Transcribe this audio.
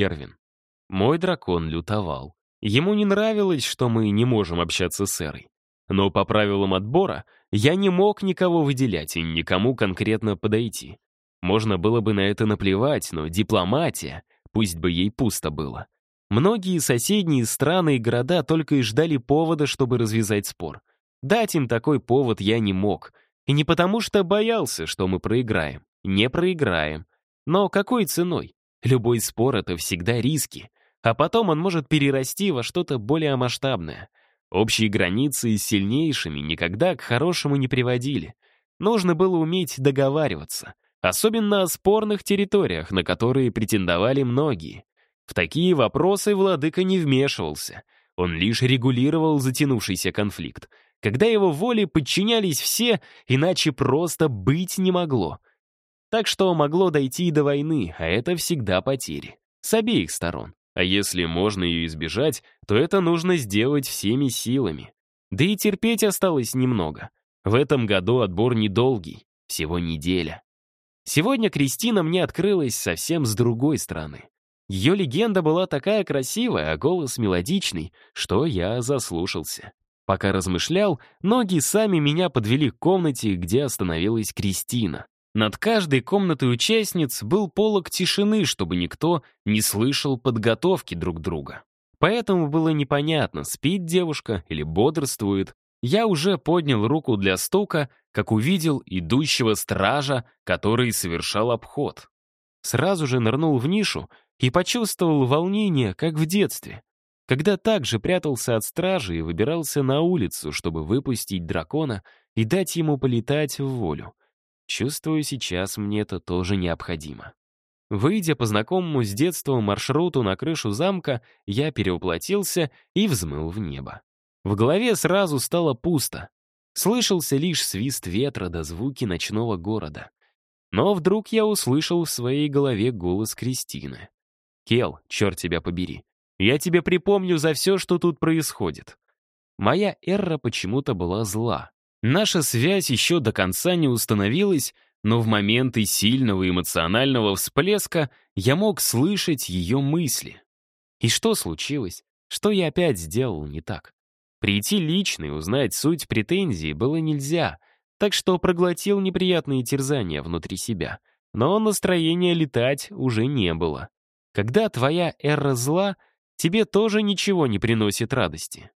Эрвин. Мой дракон лютовал. Ему не нравилось, что мы не можем общаться с Эрой. Но по правилам отбора я не мог никого выделять и никому конкретно подойти. Можно было бы на это наплевать, но дипломатия, пусть бы ей пусто было. Многие соседние страны и города только и ждали повода, чтобы развязать спор. Дать им такой повод я не мог. И не потому что боялся, что мы проиграем. Не проиграем. Но какой ценой? Любой спор — это всегда риски. А потом он может перерасти во что-то более масштабное. Общие границы с сильнейшими никогда к хорошему не приводили. Нужно было уметь договариваться. Особенно о спорных территориях, на которые претендовали многие. В такие вопросы владыка не вмешивался. Он лишь регулировал затянувшийся конфликт. Когда его воле подчинялись все, иначе просто быть не могло. Так что могло дойти и до войны, а это всегда потери. С обеих сторон. А если можно ее избежать, то это нужно сделать всеми силами. Да и терпеть осталось немного. В этом году отбор недолгий, всего неделя. Сегодня Кристина мне открылась совсем с другой стороны. Ее легенда была такая красивая, а голос мелодичный, что я заслушался. Пока размышлял, ноги сами меня подвели к комнате, где остановилась Кристина. Над каждой комнатой участниц был полог тишины, чтобы никто не слышал подготовки друг друга. Поэтому было непонятно, спит девушка или бодрствует. Я уже поднял руку для стука, как увидел идущего стража, который совершал обход. Сразу же нырнул в нишу и почувствовал волнение, как в детстве, когда также прятался от стражи и выбирался на улицу, чтобы выпустить дракона и дать ему полетать в волю. Чувствую, сейчас мне это тоже необходимо. Выйдя по знакомому с детства маршруту на крышу замка, я перевоплотился и взмыл в небо. В голове сразу стало пусто. Слышался лишь свист ветра до звуки ночного города. Но вдруг я услышал в своей голове голос Кристины. «Кел, черт тебя побери, я тебе припомню за все, что тут происходит». Моя Эрра почему-то была зла. Наша связь еще до конца не установилась, но в моменты сильного эмоционального всплеска я мог слышать ее мысли. И что случилось? Что я опять сделал не так? Прийти лично и узнать суть претензий было нельзя, так что проглотил неприятные терзания внутри себя. Но настроения летать уже не было. Когда твоя эра зла, тебе тоже ничего не приносит радости.